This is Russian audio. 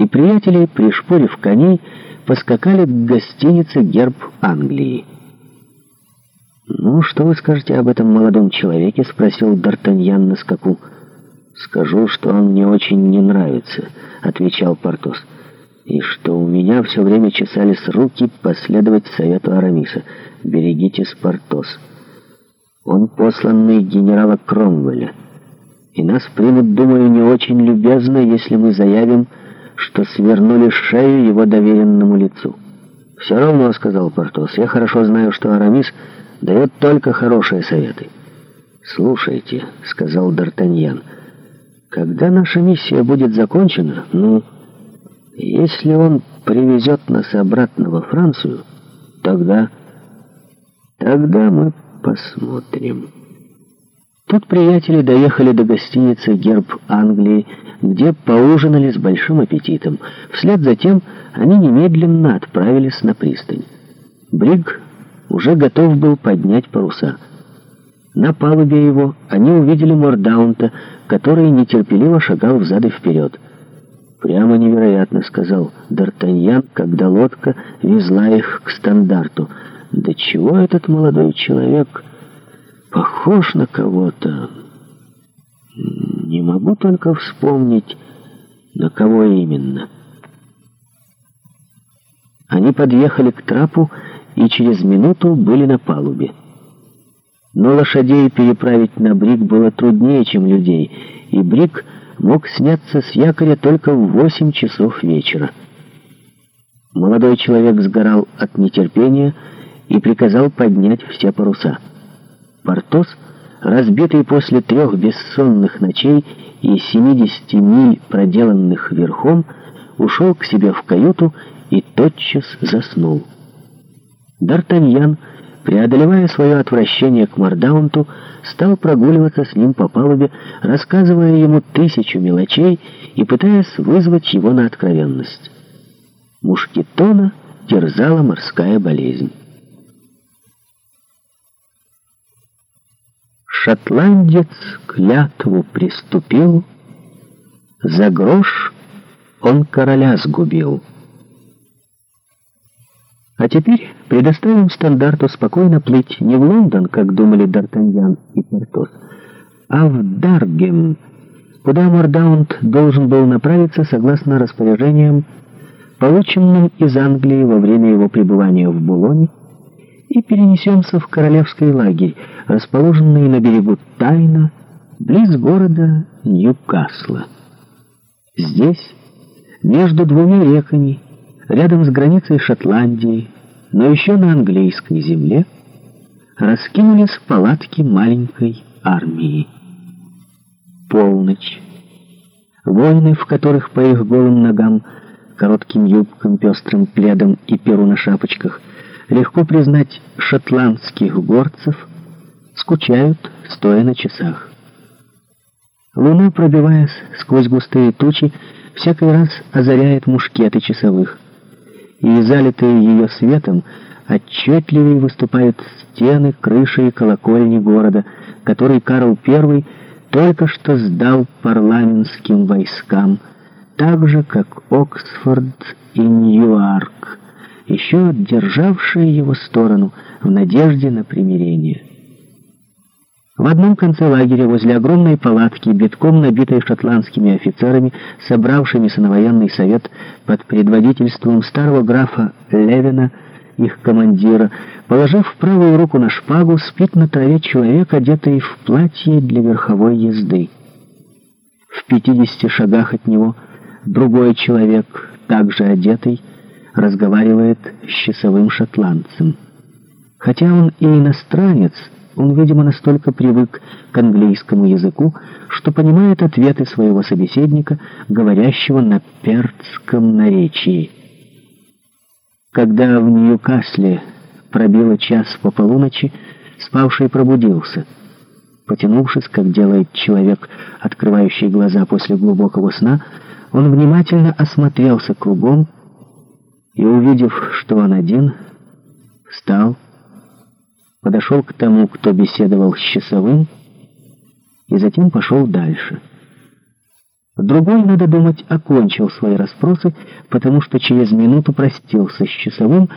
и приятели, пришпорив коней, поскакали к гостинице «Герб Англии». «Ну, что вы скажете об этом молодом человеке?» — спросил Д'Артаньян на скаку. «Скажу, что он мне очень не нравится», — отвечал Портос. «И что у меня все время чесались руки последовать совету Арамиса. Берегитесь, Портос. Он посланный генерала Кромвеля. И нас примут, думаю, не очень любезно, если мы заявим, что свернули шею его доверенному лицу. «Все равно», — сказал Портос, — «я хорошо знаю, что Арамис дает только хорошие советы». «Слушайте», — сказал Д'Артаньян, — «когда наша миссия будет закончена, ну, если он привезет нас обратно во Францию, тогда... тогда мы посмотрим». Тут приятели доехали до гостиницы «Герб Англии», где поужинали с большим аппетитом. Вслед за тем они немедленно отправились на пристань. Бриг уже готов был поднять паруса. На палубе его они увидели Мордаунта, который нетерпеливо шагал взад и вперед. «Прямо невероятно», — сказал Д'Артаньян, когда лодка везла их к стандарту. «Да чего этот молодой человек...» похож на кого-то. Не могу только вспомнить, на кого именно. Они подъехали к трапу и через минуту были на палубе. Но лошадей переправить на Брик было труднее, чем людей, и Брик мог сняться с якоря только в 8 часов вечера. Молодой человек сгорал от нетерпения и приказал поднять все паруса. Портос, разбитый после трех бессонных ночей и 70 миль, проделанных верхом, ушел к себе в каюту и тотчас заснул. Д'Артаньян, преодолевая свое отвращение к Мардаунту, стал прогуливаться с ним по палубе, рассказывая ему тысячу мелочей и пытаясь вызвать его на откровенность. Мушкетона терзала морская болезнь. шотландец клятву приступил, За грош он короля сгубил. А теперь предоставим стандарту спокойно плыть не в Лондон, как думали Д'Артаньян и Портос, а в Даргем, куда Мордаунд должен был направиться согласно распоряжениям, полученным из Англии во время его пребывания в Булоне, и перенесемся в королевский лагерь, расположенные на берегу Тайна, близ города Ньюкасла. Здесь, между двумя реками, рядом с границей Шотландии, но еще на английской земле, раскинулись палатки маленькой армии. Полночь. Воины, в которых по их голым ногам, коротким юбкам, пестрым пледом и перу на шапочках, легко признать шотландских горцев, скучают, стоя на часах. Луна, пробиваясь сквозь густые тучи, всякий раз озаряет мушкеты часовых. И, залитые ее светом, отчетливее выступают стены, крыши и колокольни города, который Карл I только что сдал парламентским войскам, так же, как Оксфорд и Ньюарк, еще державшие его сторону в надежде на примирение. В одном конце лагеря, возле огромной палатки, битком набитой шотландскими офицерами, собравшимися на военный совет под предводительством старого графа Левина, их командира, положив правую руку на шпагу, спит на траве человек, одетый в платье для верховой езды. В пятидесяти шагах от него другой человек, также одетый, разговаривает с часовым шотландцем. Хотя он и иностранец, он, видимо, настолько привык к английскому языку, что понимает ответы своего собеседника, говорящего на перцком наречии. Когда в Ньюкасле пробило час по полуночи, спавший пробудился. Потянувшись, как делает человек, открывающий глаза после глубокого сна, он внимательно осмотрелся кругом и, увидев, что он один, встал, подошел к тому, кто беседовал с часовым, и затем пошел дальше. Другой, надо думать, окончил свои расспросы, потому что через минуту простился с часовым